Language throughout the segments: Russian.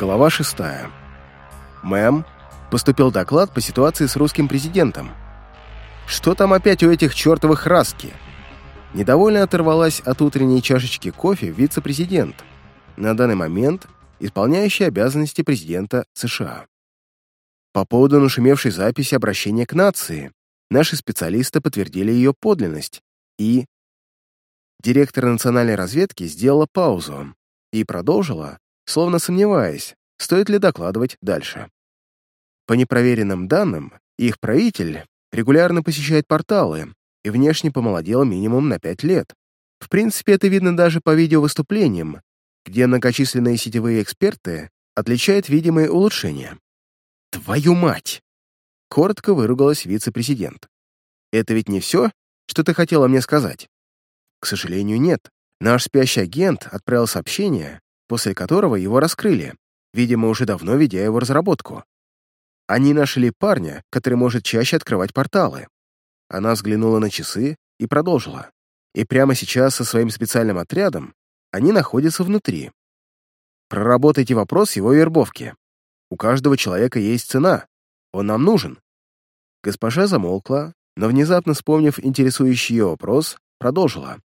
Глава 6. Мэм, поступил доклад по ситуации с русским президентом. Что там опять у этих чертовых раски? Недовольно оторвалась от утренней чашечки кофе вице-президент, на данный момент исполняющий обязанности президента США. По поводу нашумевшей записи обращения к нации, наши специалисты подтвердили ее подлинность, и... Директор национальной разведки сделала паузу и продолжила, словно сомневаясь, стоит ли докладывать дальше. По непроверенным данным, их правитель регулярно посещает порталы и внешне помолодел минимум на 5 лет. В принципе, это видно даже по видеовыступлениям, где многочисленные сетевые эксперты отличают видимые улучшения. «Твою мать!» — коротко выругалась вице-президент. «Это ведь не все, что ты хотела мне сказать?» «К сожалению, нет. Наш спящий агент отправил сообщение, после которого его раскрыли, видимо, уже давно ведя его разработку. Они нашли парня, который может чаще открывать порталы. Она взглянула на часы и продолжила. И прямо сейчас со своим специальным отрядом они находятся внутри. Проработайте вопрос его вербовки. У каждого человека есть цена. Он нам нужен. Госпожа замолкла, но внезапно вспомнив интересующий ее вопрос, продолжила.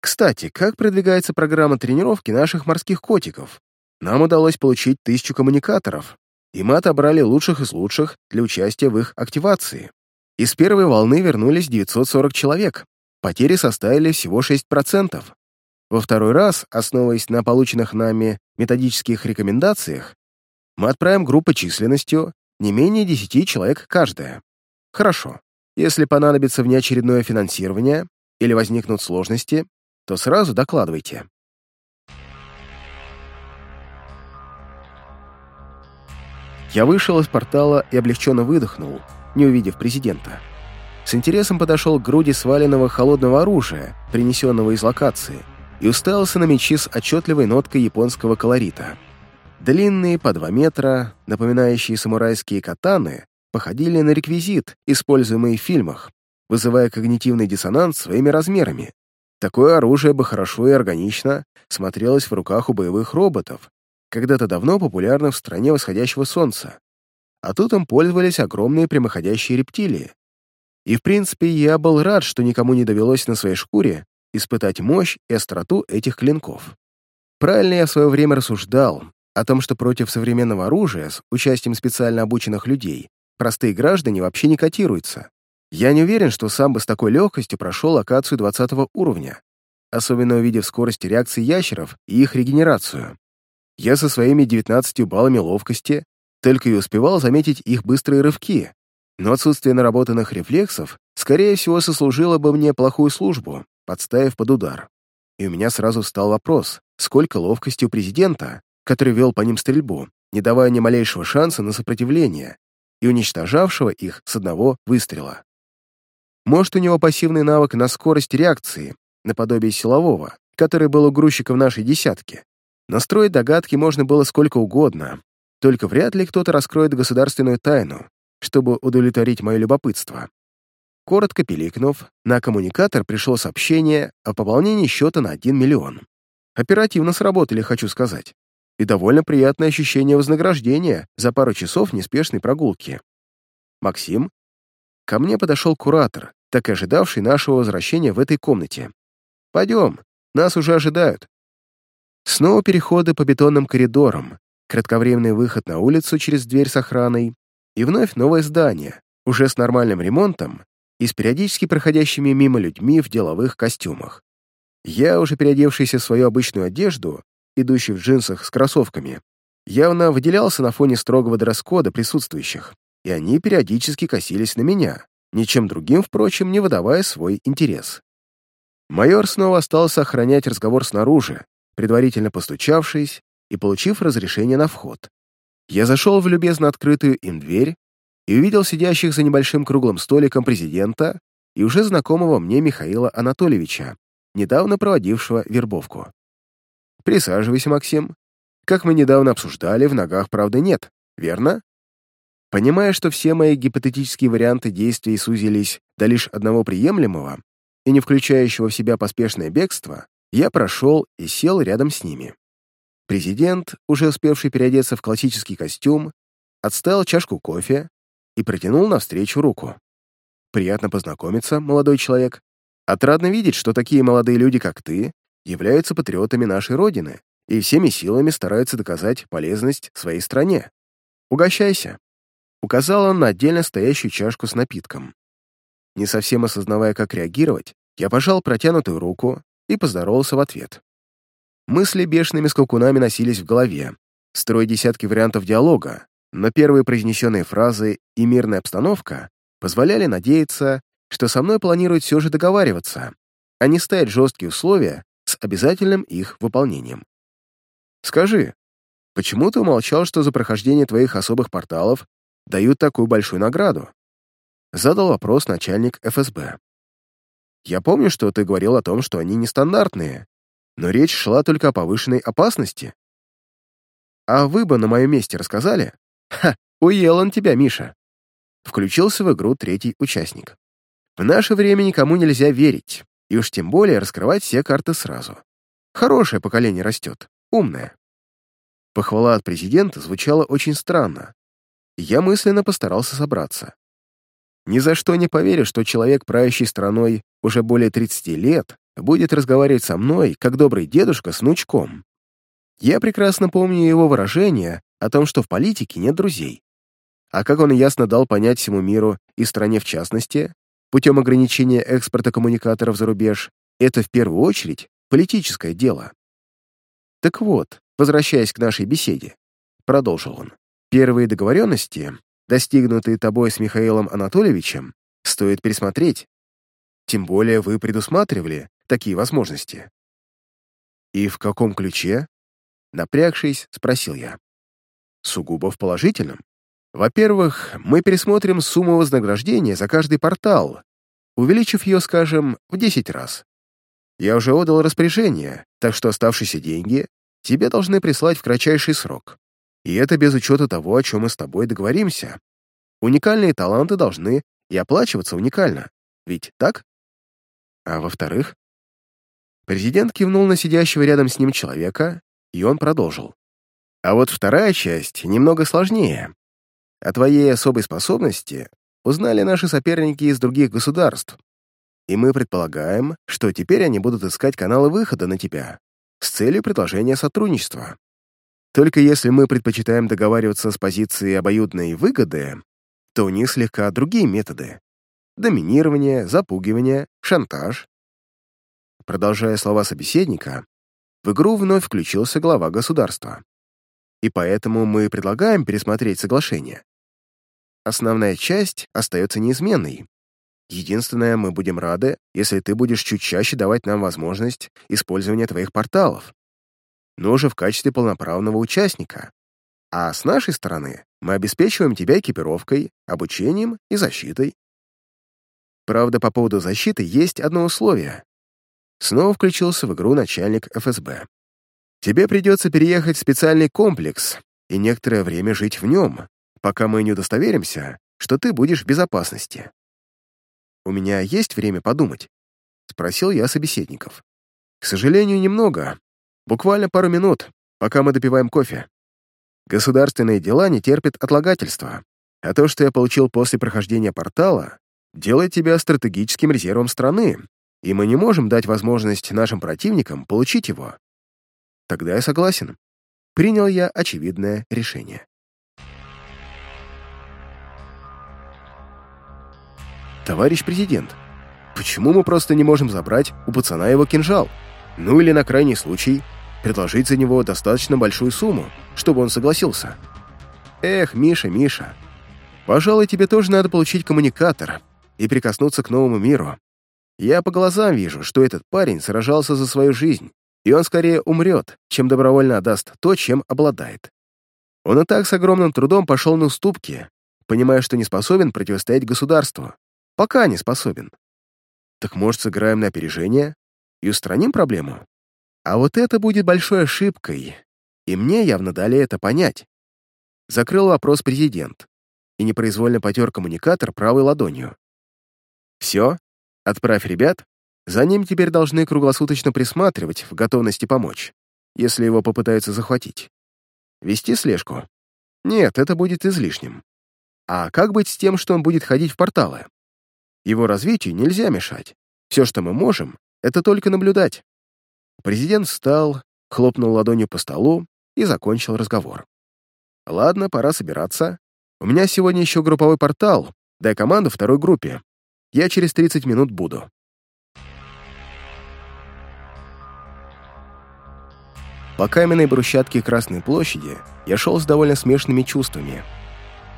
Кстати, как продвигается программа тренировки наших морских котиков? Нам удалось получить тысячу коммуникаторов, и мы отобрали лучших из лучших для участия в их активации. Из первой волны вернулись 940 человек. Потери составили всего 6%. Во второй раз, основываясь на полученных нами методических рекомендациях, мы отправим группы численностью не менее 10 человек каждая. Хорошо. Если понадобится внеочередное финансирование или возникнут сложности, то сразу докладывайте. Я вышел из портала и облегченно выдохнул, не увидев президента. С интересом подошел к груди сваленного холодного оружия, принесенного из локации, и уставился на мечи с отчетливой ноткой японского колорита. Длинные, по два метра, напоминающие самурайские катаны, походили на реквизит, используемый в фильмах, вызывая когнитивный диссонанс своими размерами. Такое оружие бы хорошо и органично смотрелось в руках у боевых роботов, когда-то давно популярных в стране восходящего солнца. А тут им пользовались огромные прямоходящие рептилии. И, в принципе, я был рад, что никому не довелось на своей шкуре испытать мощь и остроту этих клинков. Правильно я в свое время рассуждал о том, что против современного оружия с участием специально обученных людей простые граждане вообще не котируются. Я не уверен, что сам бы с такой легкостью прошел локацию 20 уровня, особенно увидев скорость реакции ящеров и их регенерацию. Я со своими 19 баллами ловкости только и успевал заметить их быстрые рывки, но отсутствие наработанных рефлексов, скорее всего, сослужило бы мне плохую службу, подставив под удар. И у меня сразу встал вопрос, сколько ловкости у президента, который вел по ним стрельбу, не давая ни малейшего шанса на сопротивление, и уничтожавшего их с одного выстрела. Может, у него пассивный навык на скорость реакции, наподобие силового, который был у грузчика в нашей десятке. Настроить догадки можно было сколько угодно, только вряд ли кто-то раскроет государственную тайну, чтобы удовлетворить мое любопытство. Коротко пиликнув, на коммуникатор пришло сообщение о пополнении счета на 1 миллион. Оперативно сработали, хочу сказать. И довольно приятное ощущение вознаграждения за пару часов неспешной прогулки. Максим Ко мне подошел куратор, так и ожидавший нашего возвращения в этой комнате. «Пойдем, нас уже ожидают». Снова переходы по бетонным коридорам, кратковременный выход на улицу через дверь с охраной и вновь новое здание, уже с нормальным ремонтом и с периодически проходящими мимо людьми в деловых костюмах. Я, уже переодевшийся в свою обычную одежду, идущий в джинсах с кроссовками, явно выделялся на фоне строгого дресс-кода присутствующих и они периодически косились на меня, ничем другим, впрочем, не выдавая свой интерес. Майор снова остался охранять разговор снаружи, предварительно постучавшись и получив разрешение на вход. Я зашел в любезно открытую им дверь и увидел сидящих за небольшим круглым столиком президента и уже знакомого мне Михаила Анатольевича, недавно проводившего вербовку. «Присаживайся, Максим. Как мы недавно обсуждали, в ногах, правда, нет, верно?» Понимая, что все мои гипотетические варианты действий сузились до лишь одного приемлемого и не включающего в себя поспешное бегство, я прошел и сел рядом с ними. Президент, уже успевший переодеться в классический костюм, отставил чашку кофе и протянул навстречу руку. «Приятно познакомиться, молодой человек. Отрадно видеть, что такие молодые люди, как ты, являются патриотами нашей Родины и всеми силами стараются доказать полезность своей стране. Угощайся!» Указал он на отдельно стоящую чашку с напитком. Не совсем осознавая, как реагировать, я пожал протянутую руку и поздоровался в ответ. Мысли бешеными скакунами носились в голове, строя десятки вариантов диалога, но первые произнесенные фразы и мирная обстановка позволяли надеяться, что со мной планируют все же договариваться, а не ставить жесткие условия с обязательным их выполнением. «Скажи, почему ты умолчал, что за прохождение твоих особых порталов дают такую большую награду?» Задал вопрос начальник ФСБ. «Я помню, что ты говорил о том, что они нестандартные, но речь шла только о повышенной опасности. А вы бы на моем месте рассказали? Ха, уел он тебя, Миша. Включился в игру третий участник. В наше время никому нельзя верить, и уж тем более раскрывать все карты сразу. Хорошее поколение растет, умное. Похвала от президента звучала очень странно, я мысленно постарался собраться. Ни за что не поверю, что человек, правящий страной уже более 30 лет, будет разговаривать со мной, как добрый дедушка с внучком. Я прекрасно помню его выражение о том, что в политике нет друзей. А как он ясно дал понять всему миру и стране в частности, путем ограничения экспорта коммуникаторов за рубеж, это в первую очередь политическое дело. Так вот, возвращаясь к нашей беседе, продолжил он, первые договоренности, достигнутые тобой с Михаилом Анатольевичем, стоит пересмотреть. Тем более вы предусматривали такие возможности. «И в каком ключе?» Напрягшись, спросил я. «Сугубо в положительном. Во-первых, мы пересмотрим сумму вознаграждения за каждый портал, увеличив ее, скажем, в 10 раз. Я уже отдал распоряжение, так что оставшиеся деньги тебе должны прислать в кратчайший срок. И это без учета того, о чем мы с тобой договоримся. Уникальные таланты должны и оплачиваться уникально. Ведь так? А во-вторых, Президент кивнул на сидящего рядом с ним человека, и он продолжил. А вот вторая часть немного сложнее. О твоей особой способности узнали наши соперники из других государств, и мы предполагаем, что теперь они будут искать каналы выхода на тебя с целью предложения сотрудничества. Только если мы предпочитаем договариваться с позиции обоюдной выгоды, то у них слегка другие методы. Доминирование, запугивание, шантаж Продолжая слова собеседника, в игру вновь включился глава государства. И поэтому мы предлагаем пересмотреть соглашение. Основная часть остается неизменной. Единственное, мы будем рады, если ты будешь чуть чаще давать нам возможность использования твоих порталов, но уже в качестве полноправного участника. А с нашей стороны мы обеспечиваем тебя экипировкой, обучением и защитой. Правда, по поводу защиты есть одно условие. Снова включился в игру начальник ФСБ. «Тебе придется переехать в специальный комплекс и некоторое время жить в нем, пока мы не удостоверимся, что ты будешь в безопасности». «У меня есть время подумать?» — спросил я собеседников. «К сожалению, немного. Буквально пару минут, пока мы допиваем кофе. Государственные дела не терпят отлагательства, а то, что я получил после прохождения портала, делает тебя стратегическим резервом страны, и мы не можем дать возможность нашим противникам получить его. Тогда я согласен. Принял я очевидное решение. Товарищ президент, почему мы просто не можем забрать у пацана его кинжал? Ну или на крайний случай предложить за него достаточно большую сумму, чтобы он согласился? Эх, Миша, Миша, пожалуй, тебе тоже надо получить коммуникатор и прикоснуться к новому миру, я по глазам вижу, что этот парень сражался за свою жизнь, и он скорее умрет, чем добровольно отдаст то, чем обладает. Он и так с огромным трудом пошел на уступки, понимая, что не способен противостоять государству. Пока не способен. Так может, сыграем на опережение и устраним проблему? А вот это будет большой ошибкой, и мне явно дали это понять. Закрыл вопрос президент и непроизвольно потер коммуникатор правой ладонью. Все, Отправь ребят, за ним теперь должны круглосуточно присматривать в готовности помочь. если его попытаются захватить. Вести слежку? Нет, это будет излишним. А как быть с тем, что он будет ходить в порталы? Его развитию нельзя мешать. Все, что мы можем, это только наблюдать. Президент встал, хлопнул ладонью по столу и закончил разговор. «Ладно, пора собираться. У меня сегодня еще групповой портал. Дай команду второй группе. Я через 30 минут буду». По каменной брусчатке Красной площади я шел с довольно смешанными чувствами.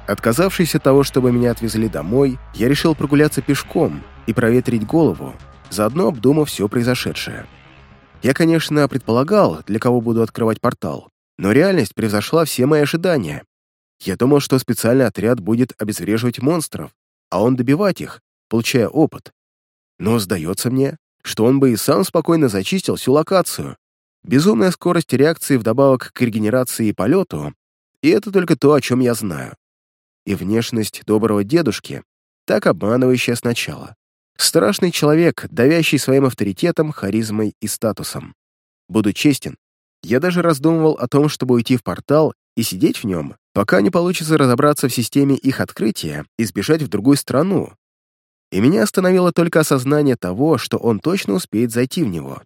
Отказавшись от того, чтобы меня отвезли домой, я решил прогуляться пешком и проветрить голову, заодно обдумав все произошедшее. Я, конечно, предполагал, для кого буду открывать портал, но реальность превзошла все мои ожидания. Я думал, что специальный отряд будет обезвреживать монстров, а он добивать их, получая опыт. Но сдается мне, что он бы и сам спокойно зачистил всю локацию, Безумная скорость реакции вдобавок к регенерации и полету, и это только то, о чем я знаю. И внешность доброго дедушки, так обманывающая сначала. Страшный человек, давящий своим авторитетом, харизмой и статусом. Буду честен, я даже раздумывал о том, чтобы уйти в портал и сидеть в нем, пока не получится разобраться в системе их открытия и сбежать в другую страну. И меня остановило только осознание того, что он точно успеет зайти в него.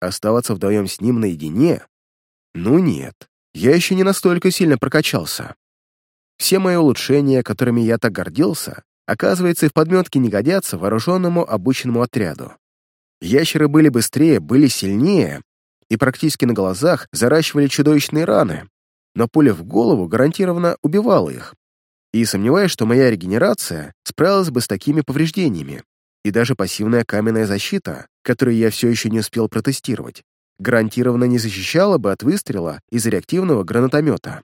Оставаться вдвоем с ним наедине? Ну нет, я еще не настолько сильно прокачался. Все мои улучшения, которыми я так гордился, оказывается, и в подметке не годятся вооруженному обученному отряду. Ящеры были быстрее, были сильнее и практически на глазах заращивали чудовищные раны, но пуля в голову гарантированно убивала их. И сомневаюсь, что моя регенерация справилась бы с такими повреждениями и даже пассивная каменная защита, которую я все еще не успел протестировать, гарантированно не защищала бы от выстрела из реактивного гранатомета.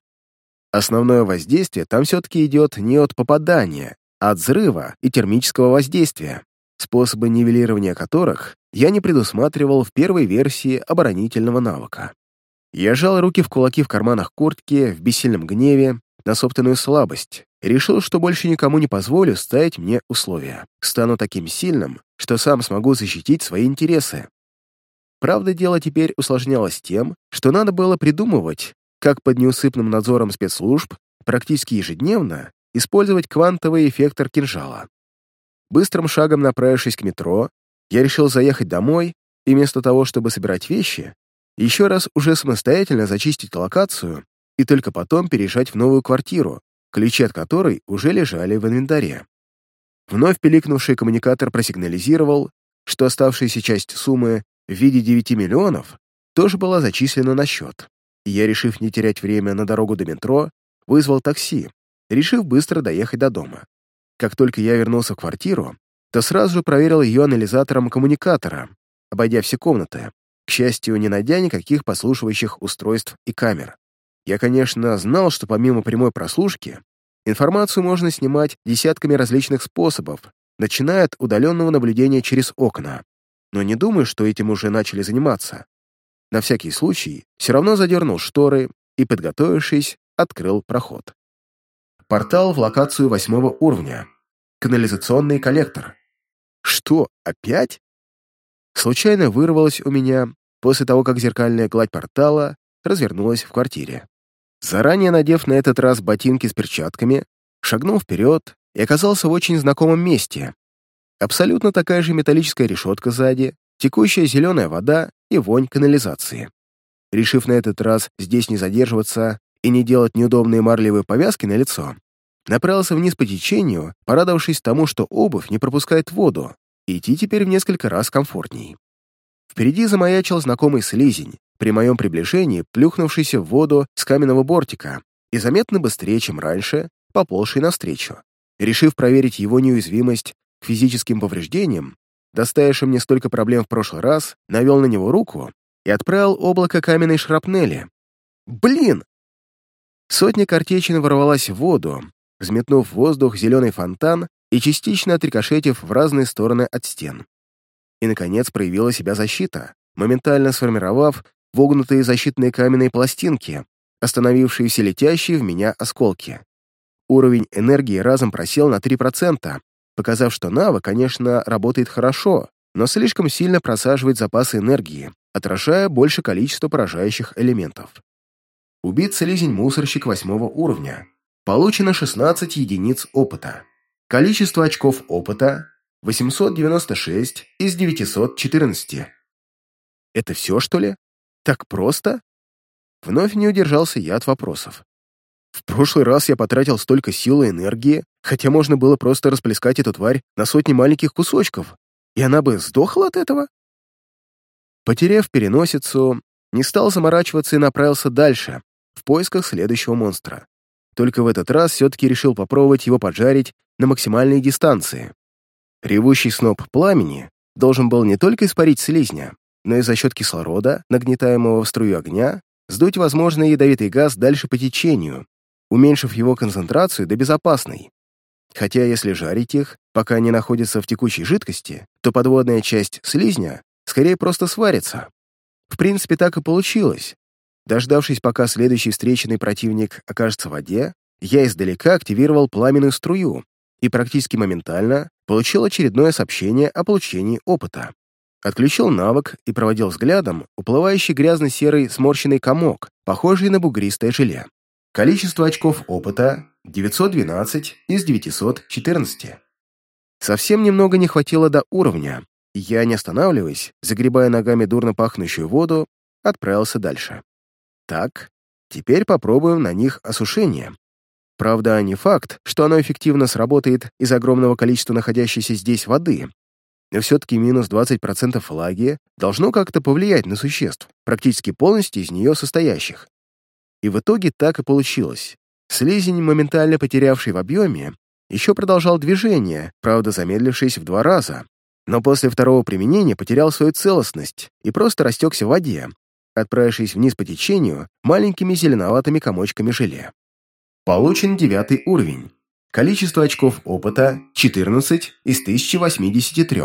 Основное воздействие там все-таки идет не от попадания, от взрыва и термического воздействия, способы нивелирования которых я не предусматривал в первой версии оборонительного навыка. Я жал руки в кулаки в карманах куртки в бессильном гневе на собственную слабость, решил, что больше никому не позволю ставить мне условия. Стану таким сильным, что сам смогу защитить свои интересы. Правда, дело теперь усложнялось тем, что надо было придумывать, как под неусыпным надзором спецслужб практически ежедневно использовать квантовый эффектор кинжала. Быстрым шагом направившись к метро, я решил заехать домой и вместо того, чтобы собирать вещи, еще раз уже самостоятельно зачистить локацию и только потом переезжать в новую квартиру, ключи от которой уже лежали в инвентаре. Вновь пиликнувший коммуникатор просигнализировал, что оставшаяся часть суммы в виде 9 миллионов тоже была зачислена на счет. И я, решив не терять время на дорогу до метро, вызвал такси, решив быстро доехать до дома. Как только я вернулся в квартиру, то сразу же проверил ее анализатором коммуникатора, обойдя все комнаты, к счастью, не найдя никаких послушивающих устройств и камер. Я, конечно, знал, что помимо прямой прослушки, информацию можно снимать десятками различных способов, начиная от удаленного наблюдения через окна. Но не думаю, что этим уже начали заниматься. На всякий случай все равно задернул шторы и, подготовившись, открыл проход. Портал в локацию восьмого уровня. Канализационный коллектор. Что, опять? Случайно вырвалось у меня после того, как зеркальная гладь портала развернулась в квартире. Заранее надев на этот раз ботинки с перчатками, шагнул вперед и оказался в очень знакомом месте. Абсолютно такая же металлическая решетка сзади, текущая зеленая вода и вонь канализации. Решив на этот раз здесь не задерживаться и не делать неудобные марлевые повязки на лицо, направился вниз по течению, порадовавшись тому, что обувь не пропускает воду, и идти теперь в несколько раз комфортней. Впереди замаячил знакомый слизень, при моем приближении плюхнувшийся в воду с каменного бортика и заметно быстрее, чем раньше, поползший навстречу. Решив проверить его неуязвимость к физическим повреждениям, доставившим мне столько проблем в прошлый раз, навел на него руку и отправил облако каменной шрапнели. «Блин!» Сотня картечин ворвалась в воду, взметнув в воздух зеленый фонтан и частично отрикошетив в разные стороны от стен. И, наконец, проявила себя защита, моментально сформировав вогнутые защитные каменные пластинки, остановившие все летящие в меня осколки. Уровень энергии разом просел на 3%, показав, что навык, конечно, работает хорошо, но слишком сильно просаживает запасы энергии, отражая больше количества поражающих элементов. Убит слизень-мусорщик восьмого уровня. Получено 16 единиц опыта. Количество очков опыта 896 из 914. Это все, что ли? Так просто? Вновь не удержался я от вопросов. В прошлый раз я потратил столько сил и энергии, хотя можно было просто расплескать эту тварь на сотни маленьких кусочков, и она бы сдохла от этого? Потеряв переносицу, не стал заморачиваться и направился дальше, поисках следующего монстра. Только в этот раз все-таки решил попробовать его поджарить на максимальной дистанции. Ревущий сноп пламени должен был не только испарить слизня, но и за счет кислорода, нагнетаемого в струю огня, сдуть возможный ядовитый газ дальше по течению, уменьшив его концентрацию до безопасной. Хотя если жарить их, пока они находятся в текучей жидкости, то подводная часть слизня скорее просто сварится. В принципе, так и получилось. Дождавшись, пока следующий встреченный противник окажется в воде, я издалека активировал пламенную струю и практически моментально получил очередное сообщение о получении опыта. Отключил навык и проводил взглядом уплывающий грязно-серый сморщенный комок, похожий на бугристое желе. Количество очков опыта — 912 из 914. Совсем немного не хватило до уровня, и я, не останавливаясь, загребая ногами дурно пахнущую воду, отправился дальше. Так, теперь попробуем на них осушение. Правда, не факт, что оно эффективно сработает из огромного количества находящейся здесь воды, но все-таки минус 20% влаги должно как-то повлиять на существ, практически полностью из нее состоящих. И в итоге так и получилось. Слизень, моментально потерявший в объеме, еще продолжал движение, правда замедлившись в два раза, но после второго применения потерял свою целостность и просто растекся в воде, отправившись вниз по течению маленькими зеленоватыми комочками желе. Получен девятый уровень. Количество очков опыта — 14 из 1083.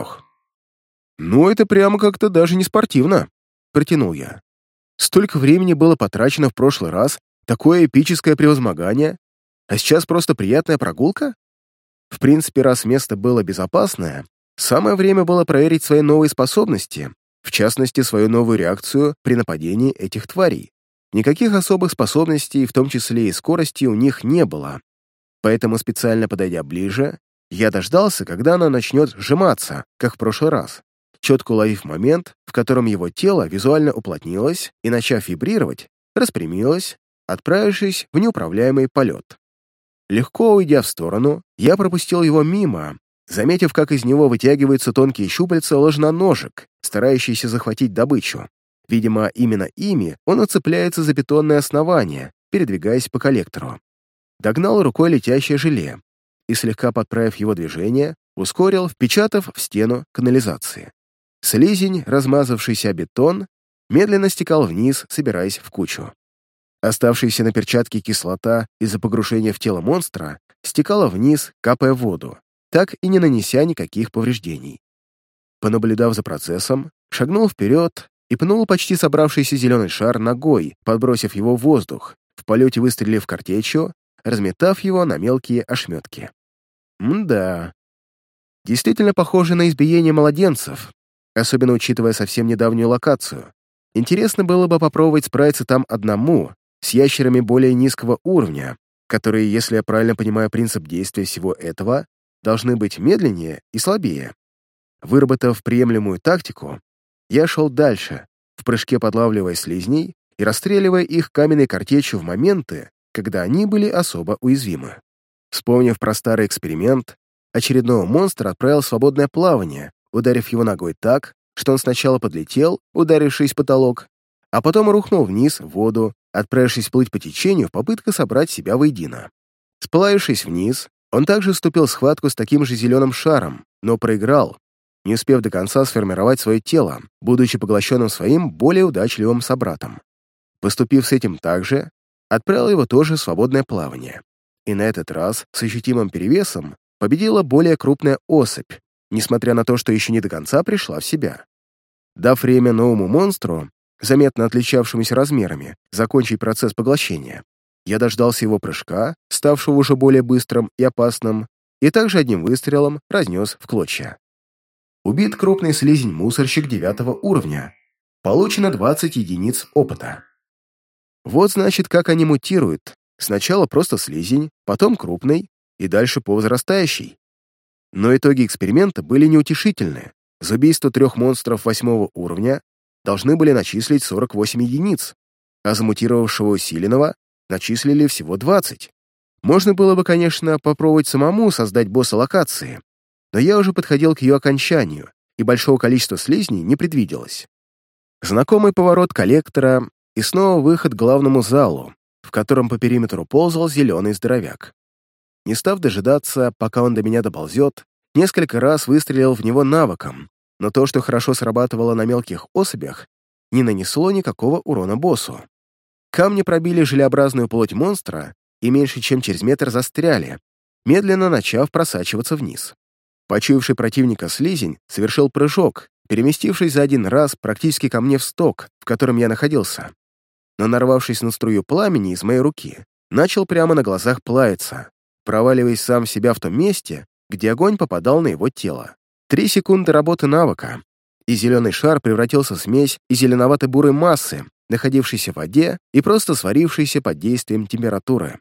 «Ну, это прямо как-то даже не спортивно», — протянул я. «Столько времени было потрачено в прошлый раз, такое эпическое превозмогание, а сейчас просто приятная прогулка? В принципе, раз место было безопасное, самое время было проверить свои новые способности, в частности, свою новую реакцию при нападении этих тварей. Никаких особых способностей, в том числе и скорости, у них не было. Поэтому, специально подойдя ближе, я дождался, когда она начнет сжиматься, как в прошлый раз, четко уловив момент, в котором его тело визуально уплотнилось и, начав вибрировать, распрямилось, отправившись в неуправляемый полет. Легко уйдя в сторону, я пропустил его мимо, заметив, как из него вытягиваются тонкие щупальца ложноножек, старающиеся захватить добычу. Видимо, именно ими он уцепляется за бетонное основание, передвигаясь по коллектору. Догнал рукой летящее желе и, слегка подправив его движение, ускорил, впечатав в стену канализации. Слизень, размазавшийся о бетон, медленно стекал вниз, собираясь в кучу. Оставшаяся на перчатке кислота из-за погружения в тело монстра стекала вниз, капая воду, так и не нанеся никаких повреждений. Понаблюдав за процессом, шагнул вперед и пнул почти собравшийся зеленый шар ногой, подбросив его в воздух, в полете выстрелив картечью, разметав его на мелкие ошметки. Мда. Действительно похоже на избиение младенцев, особенно учитывая совсем недавнюю локацию. Интересно было бы попробовать справиться там одному, с ящерами более низкого уровня, которые, если я правильно понимаю принцип действия всего этого, должны быть медленнее и слабее. Выработав приемлемую тактику, я шел дальше, в прыжке подлавливая слизней и расстреливая их каменной картечью в моменты, когда они были особо уязвимы. Вспомнив про старый эксперимент, очередного монстра отправил свободное плавание, ударив его ногой так, что он сначала подлетел, ударившись в потолок, а потом рухнул вниз в воду, отправившись плыть по течению в попытке собрать себя воедино. Сплавившись вниз, он также вступил в схватку с таким же зеленым шаром, но проиграл, не успев до конца сформировать свое тело, будучи поглощенным своим более удачливым собратом. Поступив с этим так же, отправил его тоже в свободное плавание. И на этот раз с ощутимым перевесом победила более крупная особь, несмотря на то, что еще не до конца пришла в себя. Дав время новому монстру, заметно отличавшемуся размерами, закончить процесс поглощения, я дождался его прыжка, ставшего уже более быстрым и опасным, и также одним выстрелом разнес в клочья. Убит крупный слизень-мусорщик девятого уровня. Получено 20 единиц опыта. Вот значит, как они мутируют. Сначала просто слизень, потом крупный и дальше по возрастающей. Но итоги эксперимента были неутешительны. За убийство трех монстров восьмого уровня должны были начислить 48 единиц, а за мутировавшего усиленного начислили всего 20. Можно было бы, конечно, попробовать самому создать босса локации, но я уже подходил к ее окончанию, и большого количества слизней не предвиделось. Знакомый поворот коллектора и снова выход к главному залу, в котором по периметру ползал зеленый здоровяк. Не став дожидаться, пока он до меня доползет, несколько раз выстрелил в него навыком, но то, что хорошо срабатывало на мелких особях, не нанесло никакого урона боссу. Камни пробили желеобразную плоть монстра и меньше чем через метр застряли, медленно начав просачиваться вниз. Почуявший противника слизень совершил прыжок, переместившись за один раз практически ко мне в сток, в котором я находился. Но, нарвавшись на струю пламени из моей руки, начал прямо на глазах плавиться, проваливаясь сам в себя в том месте, где огонь попадал на его тело. Три секунды работы навыка, и зеленый шар превратился в смесь из зеленовато-бурой массы, находившейся в воде и просто сварившейся под действием температуры.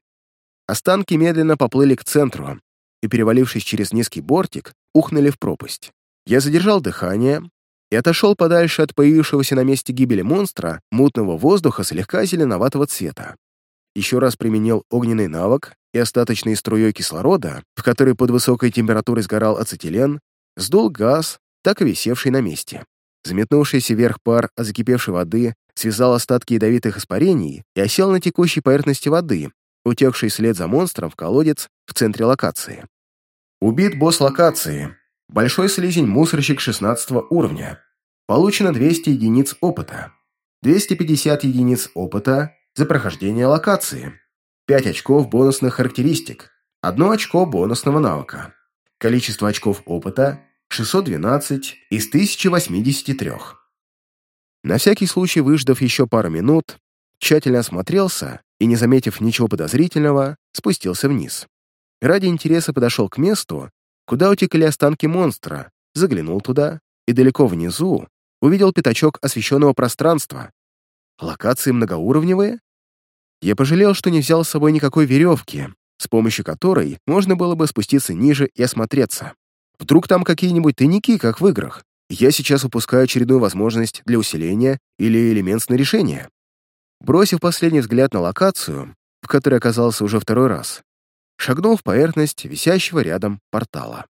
Останки медленно поплыли к центру и, перевалившись через низкий бортик, ухнули в пропасть. Я задержал дыхание и отошел подальше от появившегося на месте гибели монстра мутного воздуха слегка зеленоватого цвета. Еще раз применил огненный навык, и остаточной струей кислорода, в которой под высокой температурой сгорал ацетилен, сдул газ, так и висевший на месте. Заметнувшийся вверх пар от закипевшей воды связал остатки ядовитых испарений и осел на текущей поверхности воды, утекший след за монстром в колодец в центре локации. Убит босс локации. Большой слизень-мусорщик 16 уровня. Получено 200 единиц опыта. 250 единиц опыта за прохождение локации. 5 очков бонусных характеристик. 1 очко бонусного навыка. Количество очков опыта 612 из 1083. На всякий случай, выждав еще пару минут, тщательно осмотрелся и, не заметив ничего подозрительного, спустился вниз. Ради интереса подошел к месту, куда утекли останки монстра, заглянул туда и далеко внизу увидел пятачок освещенного пространства. Локации многоуровневые? Я пожалел, что не взял с собой никакой веревки, с помощью которой можно было бы спуститься ниже и осмотреться. Вдруг там какие-нибудь тайники, как в играх. Я сейчас упускаю очередную возможность для усиления или элемент снаряжения. Бросив последний взгляд на локацию, в которой оказался уже второй раз, шагнул в поверхность висящего рядом портала.